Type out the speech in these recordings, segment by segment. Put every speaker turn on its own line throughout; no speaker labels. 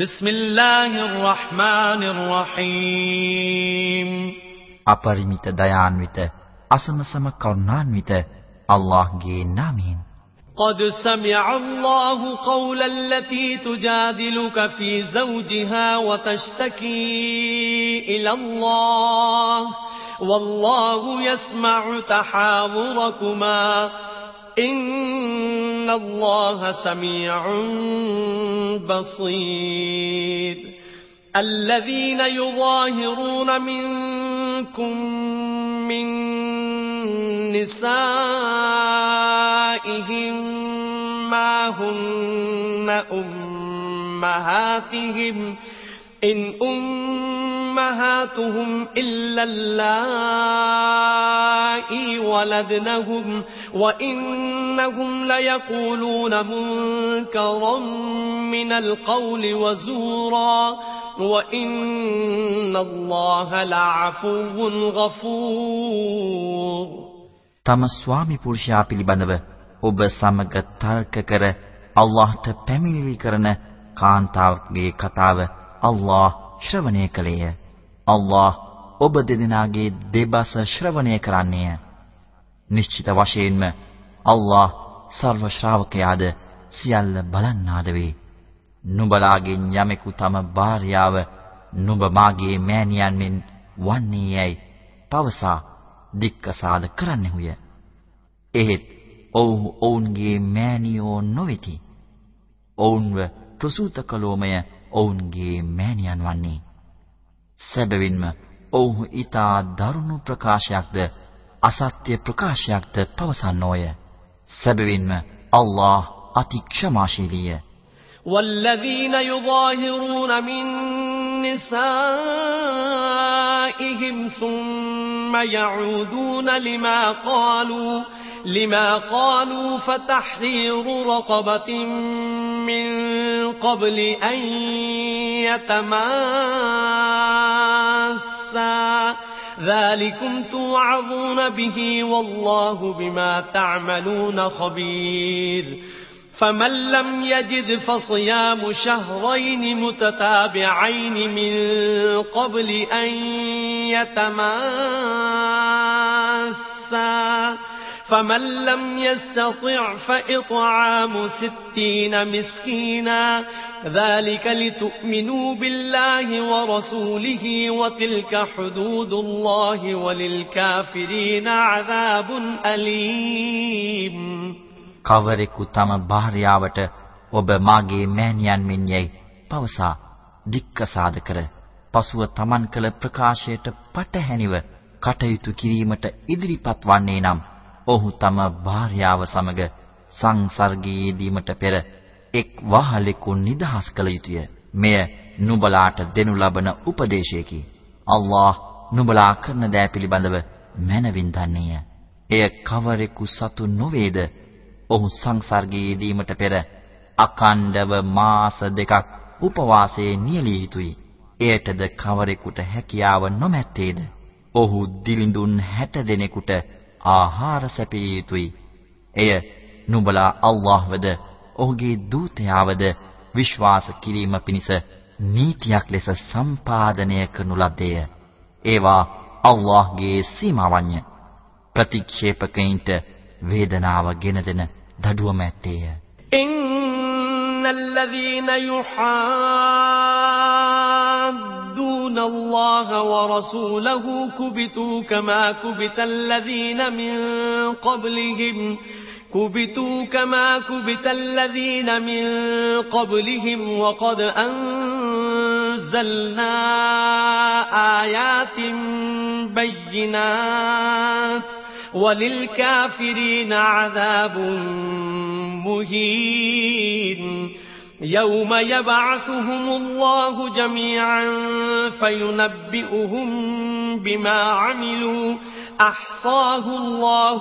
بسم الله الرحمن الرحيم අපරිමිත දයාන්විත අසමසම කරුණාන්විත අල්ලාහ්ගේ නාමයෙන්
قد سمع الله قول التي تجادلك في زوجها وتشتكي إلى الله والله يسمع تحاوركما إن إن الله سميع بصير الذين يظاهرون منكم من نسائهم ما هن أمهاتهم إن أمهاتهم أمهاتهم إلا اللائي ولدنهم وإنهم ليقولون منكرا من القول وزورا وإن الله لعفو غفور
තම ස්වාමි පුරුෂයා පිළිබඳව ඔබ සමග තර්ක කර අල්ලාහට පැමිණිලි කරන කාන්තාවගේ කතාව අල්ලාහ ශ්‍රවණය කළේය. අල්ලාහ් ඔබ දෙදෙනාගේ දෙබස ශ්‍රවණය කරන්නේය. නිශ්චිත වශයෙන්ම අල්ලාහ් සර්ව ශ්‍රාවකයාද සියල්ල බලන්නාද වේ. නුඹලාගෙන් යමෙකු තම භාර්යාව නුඹ මාගේ මෑණියන් මෙන් වන්නේයයි පවසා දික්කසාද කරන්නෙහුය. එහෙත් ඔවුහු ඔවුන්ගේ මෑණියෝ නොවෙති. ඔවුන්ව ප්‍රසූත කළෝමය ඔවුන්ගේ මෑණියන් වන්නේ. සැබවින්ම ඔවුහු ඊතා දරුණු ප්‍රකාශයක්ද අසත්‍ය ප්‍රකාශයක්ද පවසන්නෝය සැබවින්ම අල්ලාහ් අතික්ෂමාශීලීය
والذين يظاهرون من نسائهم ثم يعودون لما قالوا لما قالوا فتحرير رقبة من قبل أن يتماسا ذلكم توعظون به والله بما تعملون خبير فمن لم يجد فصيام شهرين متتابعين من قبل أن يتماسا فمن لم يستطع فإطعام ستين مسكينا ذلك لتؤمنوا بالله ورسوله وتلك حدود الله وللكافرين عذاب أليم
කවරෙකු තම භාර්යාවට ඔබ මාගේ මෑණියන් මෙන් යයි පවසා දික්කසාද කර පසුව Taman කළ ප්‍රකාශයට පටහැනිව කටයුතු කිරීමට ඉදිරිපත් වන්නේ නම් ඔහු තම භාර්යාව සමග සංසර්ගයේදීමට පෙර එක් වහලෙකු නිදහස් කළ යුතුය. මෙය නුඹලාට දෙනු ලබන උපදේශයකි. අල්ලාහ් නුඹලා කරන දෑ පිළිබඳව මැනවින් දන්නේය. එය කවරෙකු සතු නොවේද? ඔහු සංසර්ගයේදීමට පෙර අකණ්ඩව මාස දෙකක් උපවාසයේ නියැලිය යුතුය. එයටද කවරෙකුට හැකියාව නොමැත්තේද? ඔහු දිලිඳුන් 60 දෙනෙකුට ආහාර සැපිය යුතුයි. එය නුඹලා අල්ලාහ්වද ඔහුගේ දූතයාවද විශ්වාස කිරීම පිණිස නීතියක් ලෙස සම්පාදනය කරනු ලද්දේය. ඒවා අල්ලාහ්ගේ සීමාවන්ය. ප්‍රතික්ෂේපකයින්ට වේදනාව ගෙන දෙන දඩුවම ඇත්තේය.
إِنَّ الَّذِينَ يُحَادُّونَ يخادعون الله ورسوله كبتوا كما كبت الذين من قبلهم كبتوا كما كبت الذين من قبلهم وقد أنزلنا آيات بينات وللكافرين عذاب مهين يوم يبعثهم الله جميعا فينبئهم بما عملوا أحصاه الله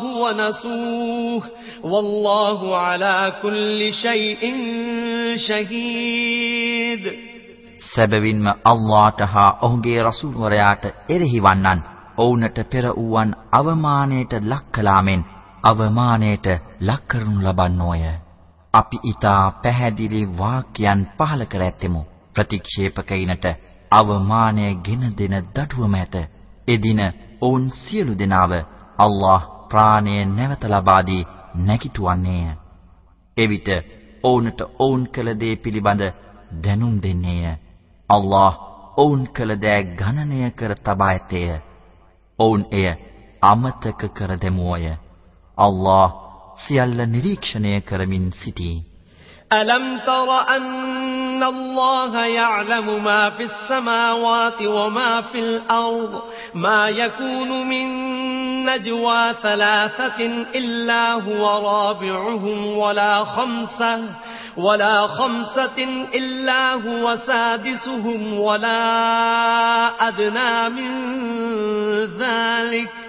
ونسوه والله على كل شيء شهيد
සැබවින්ම අල්ලාහට හා ඔහුගේ රසූල්වරයාට එරෙහි වන්නන් ඔවුන්ට පෙර වූවන් අවමානයට ලක් කළාමෙන් අවමානයට ලක් කරනු ලබන්නේය අපි ඊටා පැහැදිලි වාක්‍යයන් පහල කර ඇතෙමු. ප්‍රතික්ෂේපකයිනට අවමානය ගෙන දෙන දඩුවම ඇත. එදින ඔවුන් සියලු දෙනාව අල්ලාහ් ප්‍රාණය නැවත ලබා දී නැගිටුවන්නේය. එවිට ඔවුන්ට ඔවුන් කළ දේ පිළිබඳ දැනුම් දෙන්නේය. අල්ලාහ් ඔවුන් කළ දෑ ගණනය කර තබා ඇතේය. ඔවුන් එය අමතක කර දෙමෝය. අල්ලාහ් සියල්ල නිරීක්ෂණය කරමින් සිටී.
ألم تر أن الله يعلم ما في السماوات وما في الأرض ما يكون من نجوى ثلاثة إلا هو رابعهم ولا خمسة ولا خمسة إلا هو سادسهم ولا أدنى من ذلك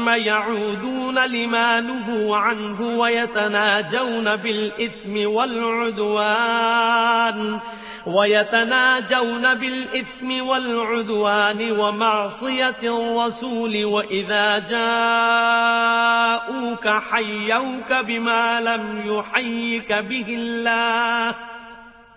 ثم يعودون لما نهوا عنه ويتناجون بالإثم والعدوان ويتناجون بالإثم والعدوان ومعصية الرسول وإذا جاءوك حيوك بما لم يحيك به الله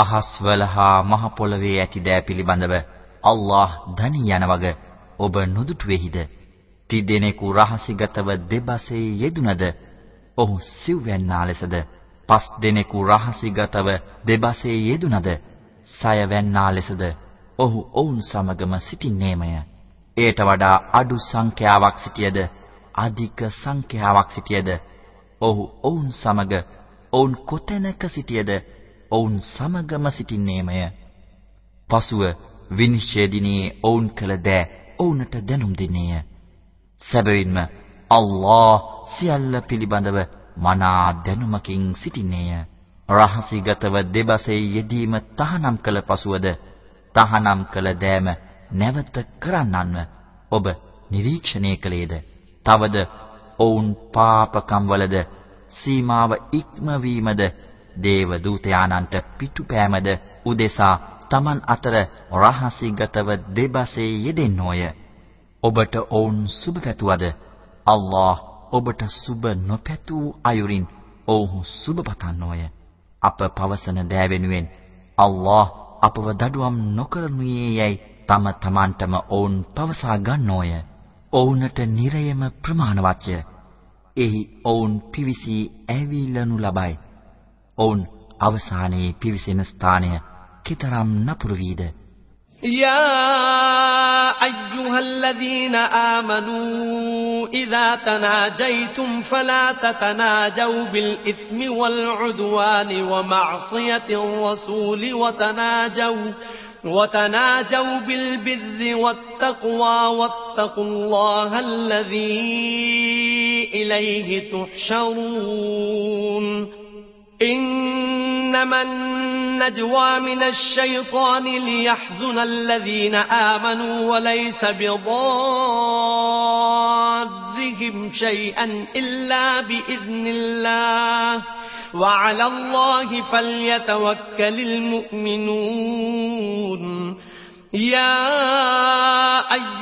අහස්වල හා මහ පොළවේ ඇති දෑ පිළිබඳව අල්ලාහ් දනි යන වග ඔබ නොදුටුවේහිද? තිදෙනෙකු රහසිගතව දෙබසේ යෙදුනද? ඔහු සිව්වැන්නා ලෙසද? පස් දෙනෙකු රහසිගතව දෙබසේ යෙදුනද? සයවැන්නා ලෙසද? ඔහු ඔවුන් සමගම සිටින්නේමය. එයට වඩා අඩු සංඛ්‍යාවක් සිටියද? අධික සංඛ්‍යාවක් සිටියද? ඔහු ඔවුන් සමග ඔවුන් කොතැනක සිටියද? ඔවුන් සමගම සිටින්නේමය. පසුව විනිශ්චය දිනේ ඔවුන් කළ දෑ ඔවුන්ට දැනුම් දෙන්නේය. සැබවින්ම අල්ලා සියල්ල පිළිබඳව මනා දැනුමකින් සිටින්නේය. රහසිගතව දෙබසේ යෙදීම තහනම් කළ පසුවද තහනම් කළ දෑම නැවත කරන්නන්ව ඔබ නිරීක්ෂණය කළේද? තවද ඔවුන් පාපකම් වලද සීමාව ඉක්මවීමද දේව දූතයාණන්ට පිටුපෑමද උදෙසා Taman අතර රහසිගතව දෙබසේ යෙදෙන්නෝය. ඔබට ඔවුන් සුබ පැතුවද අල්ලා ඔබට සුබ නොපැතූ අයුරින් ඔවුහු සුබ පතන්නෝය. අප පවසන දෑ වෙනුවෙන් අල්ලා අපව දඩුවම් නොකරනුයේ යයි තම තමන්ටම ඔවුන් පවසා ගන්නෝය. ඔවුන්ට නිරයම ප්‍රමාණවත්ය. එහි ඔවුන් පිවිසී ඇවිලනු ලබයි. ඔවුන් අවසානයේ පිවිසෙන ස්ථානය කතරම් නපුරු වීද
يا أيها الذين آمنوا إذا تناجيتم فلا تتناجوا بالإثم والعدوان ومعصية الرسول وتناجوا وتناجوا بالبر والتقوى واتقوا الله الذي إليه تحشرون إنما النجوى من الشيطان ليحزن الذين آمنوا وليس بضادهم شيئا إلا بإذن الله وعلى الله فليتوكل المؤمنون يا أيها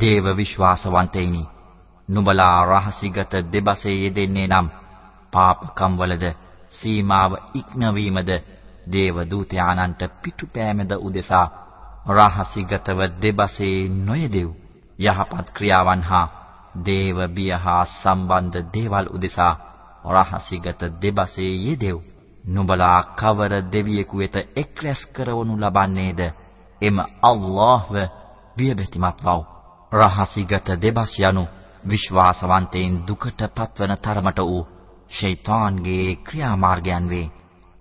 දේව විශ්වාසවන්තයිනි නුඹලා රහසිගත දෙබසේ යෙදෙන්නේ නම් පාපකම් වලද සීමාව ඉක්නවීමද දේව දූතයාණන්ට පිටුපෑමද උදෙසා රහසිගතව දෙබසේ නොයෙදෙව් යහපත් ක්‍රියාවන් හා දේව බිය හා සම්බන්ධ දේවල් උදෙසා රහසිගත දෙබසේ යෙදෙව් නුඹලා කවර දෙවියෙකු වෙත එක්රැස් කරවනු ලබන්නේද එම අල්ලාහ්ව බියබැතිමත් වව් රහසිගත දෙබස් යනු විශ්වාසවන්තයින් දුකට පත්වන තරමට වූ ෂයිතන්ගේ ක්‍රියාමාර්ගයන් වේ.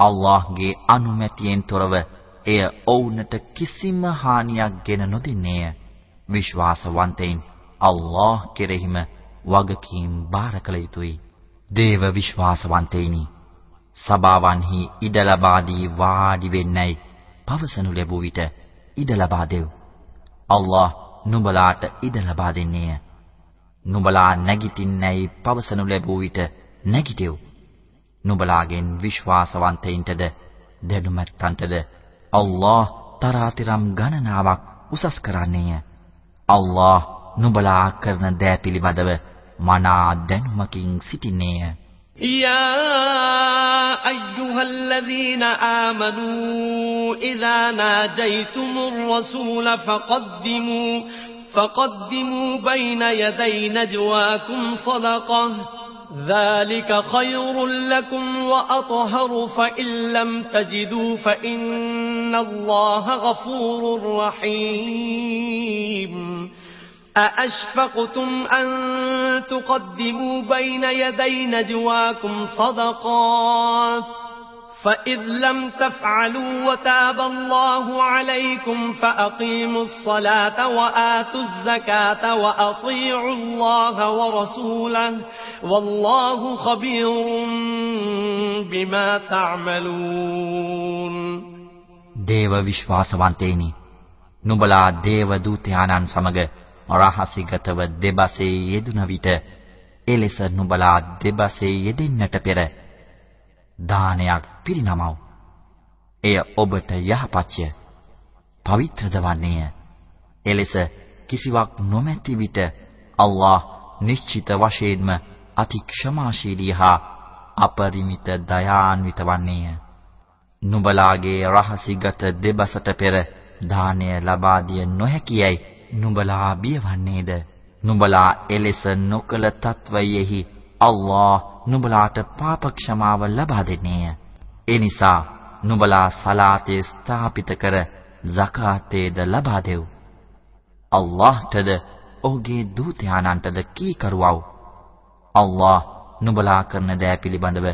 අල්ලාහ්ගේ අනුමැතියෙන් තොරව එය ඔවුන්ට කිසිම හානියක් ගෙන නොදෙන්නේය. විශ්වාසවන්තයින් අල්ලාහ් කෙරෙහිම වගකීම් බාර කළ යුතුයි. දේව විශ්වාසවන්තයිනි සබාවන්හි ඉඩ ලබා දී වාඩි වෙන්නයි පවසනු ලැබුව විට ඉඩ ලබා දෙව්. අල්ලාහ් නුඹලාට ඉඩ ලබා දෙන්නේය. නුඹලා නැගිටින්නේයි පවසනු ලැබුව විට නැගිටිව්. නුඹලාගෙන් විශ්වාසවන්තයින්ටද දැනුමැත්තන්ටද අල්ලාහ් තරාතිරම් ගණනාවක් උසස් කරන්නේය. අල්ලාහ් නුඹලා කරන දෑ පිළිබඳව මනා දැනුමකින් සිටින්නේය.
يا أيها الذين آمنوا إذا ناجيتم الرسول فقدموا فقدموا بين يدي نجواكم صدقة ذلك خير لكم وأطهر فإن لم تجدوا فإن الله غفور رحيم أأشفقتم أن تقدموا بين يدي نجواكم صدقات فإذ لم تفعلوا وتاب الله عليكم فأقيموا الصلاة وآتوا الزكاة وأطيعوا الله ورسوله والله خبير بما تعملون
දේව විශ්වාසවන්තේනි නුඹලා දේව දූතයාණන් سمجه රහසිගතව දෙබසේ යෙදුන විට එලෙස නුඹලා දෙබසේ යෙදෙන්නට පෙර දානයක් පිරිනමව. එය ඔබට යහපත්ය. පවිත්‍රද වන්නේය. එලෙස කිසිවක් නොමැති විට අල්ලාහ් නිශ්චිත වශයෙන්ම අතික්ෂමාශීලී හා අපරිමිත දයාන්විත වන්නේය. නුඹලාගේ රහසිගත දෙබසට පෙර දානය ලබා දිය නොහැකියයි නුඹලා බියවන්නේද? නුඹලා එලෙස නොකල තත්වයෙහි අල්ලා නුඹලාට පාප ක්ෂමාව ලබා දෙන්නේය. ඒ නිසා නුඹලා සලාතේ ස්ථාපිත කර zakat ලබා දෙව්. අල්ලාහටද ඔහුගේ දූතයාණන්ටද කීකරුවව්. අල්ලා නුඹලා කරන දෑ පිළිබඳව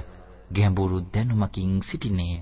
ගැඹුරු දැනුමකින් සිටින්නේය.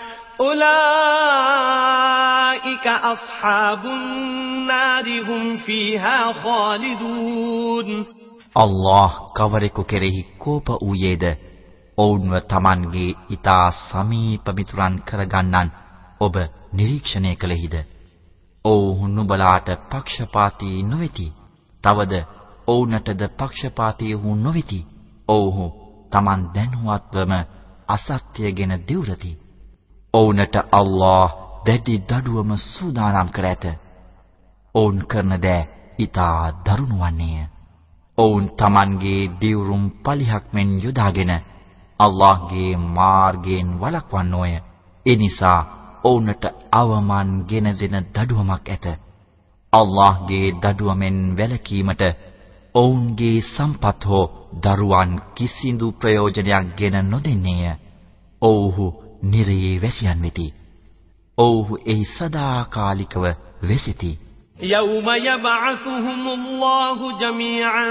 أولئك أصحاب النار هم فيها خالدون
الله කවරෙකු කෙරෙහි කෝප වූයේද ඔවුන්ව Tamanගේ ඊතා සමීප මිතුරන් කරගන්නන් ඔබ නිරීක්ෂණය කළෙහිද ඔවුන් නුඹලාට පක්ෂපාතී නොවේති තවද ඔවුන්ටද පක්ෂපාතී වූ නොවේති ඔව්හු Taman දැනුවත්වම අසත්‍යගෙන දිවුරති ඔවුන්ට අල්ලාහ් දැඩි දඩුවම සූදානම් කර ඇත. ඔවුන් කරන දෑ ඊතා දරුණු වන්නේය. ඔවුන් Tamanගේ දිවුරුම් පලිහක් මෙන් යොදාගෙන අල්ලාහ්ගේ මාර්ගයෙන් වළක්වන්නෝය. ඒ නිසා ඔවුන්ට අවමන් ගෙන දෙන දඩුවමක් ඇත. අල්ලාහ්ගේ දඩුවමෙන් වැළකීමට ඔවුන්ගේ සම්පත් හෝ දරුවන් කිසිදු ප්‍රයෝජනයක් ගෙන නොදෙන්නේය. ඔව්හු නිරයේ වැසියන් වෙති. ඔව්හු එහි සදාකාලිකව වෙසිතී.
يوم يبعثهم الله جميعا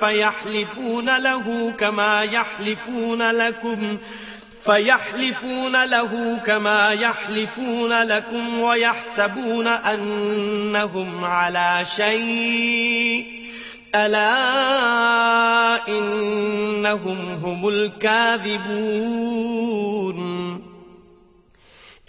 فيحلفون له كما يحلفون لكم فيحلفون له كما يحلفون لكم ويحسبون أنهم على شيء ألا إنهم هم الكاذبون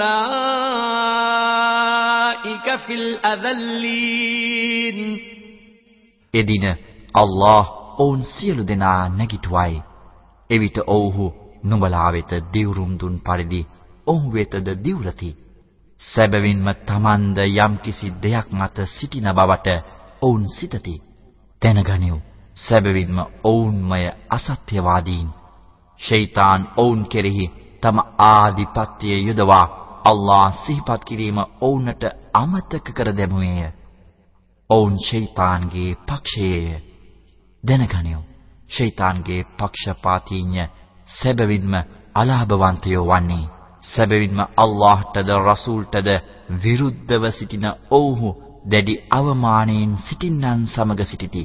فَأُولَئِكَ فِي الْأَذَلِّينَ
එදින අල්ලාහ් ඔවුන් සියලු දෙනා නැගිටුවයි. එවිට ඔව්හු නුඹලා වෙත දිවුරුම් දුන් පරිදි ඔවුන් වෙතද දිවුරති. සැබවින්ම තමන්ද යම්කිසි දෙයක් මත සිටින බවට ඔවුන් සිතති. දැනගනිව්. සැබවින්ම ඔවුන්මය අසත්‍යවාදීන්. ෂයිතන් ඔවුන් කෙරෙහි තම ආධිපත්‍යය යොදවා අල්ලා සිහිපත් කිරීම ඔවුන්ට අමතක කර දැමුවේය. ඔවුන් ෂයිතන්ගේ පක්ෂයේය. දැනගනිව්. ෂයිතන්ගේ පක්ෂපාතීන්ය සැබවින්ම අලාභවන්තයෝ වන්නේ. සැබවින්ම අල්ලාහටද රසූල්ටද විරුද්ධව සිටින ඔවුහු දැඩි අවමානයෙන් සිටින්නන් සමග සිටිති.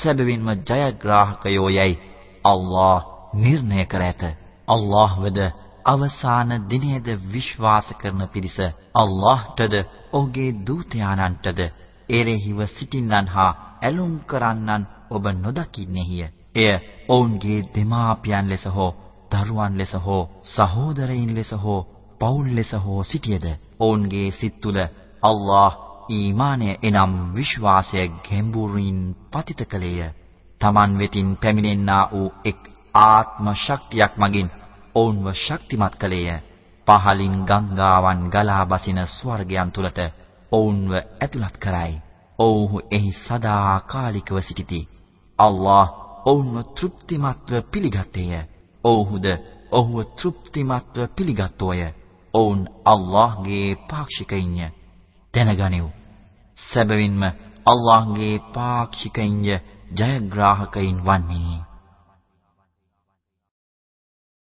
සැබවින්ම ජයග්‍රාහකයෝ යයි අල්ලා නිර්ණය කර ඇත. අල්ලාහ් වද අවසාන දිනයේද විශ්වාස කරන පිරිස අල්ලාහ්ටද ඔහුගේ දූතයාණන්ටද එරෙහිව සිටින්නන් හා ඇලුම් කරන්නන් ඔබ නොදකින්නේය. එය ඔවුන්ගේ දෙමාපියන් ලෙස හෝ දරුවන් ලෙස හෝ සහෝදරයින් ලෙස හෝ පවුල් ලෙස හෝ සිටියද ඔවුන්ගේ සිත් තුළ අල්ලාහ් ඊමානය එනම් විශ්වාසය ගැඹුරින් පතිත කලේය. Taman වෙතින් පැමිණෙන්නා වූ එක් ආත්ම ශක්තියක් මගින් ඔවුන්ව ශක්තිමත් කලේය. පහලින් ගංගාවන් ගලා බසින ස්වර්ගයන් තුලට ඔවුන්ව ඇතුළත් කරයි. ඔව්හු එහි සදාකාලිකව සිටිති. අල්ලාහ් ඔවුන්ව තෘප්තිමත්ව පිළිගත්තේය. ඔව්හුද ඔහුව තෘප්තිමත්ව පිළිගත්තෝය. ඔවුන් අල්ලාහ්ගේ පාක්ෂිකයින්ය. දැනගනිව්. සැබවින්ම අල්ලාහ්ගේ පාක්ෂිකයින්ය ජයග්‍රාහකයින් වන්නේ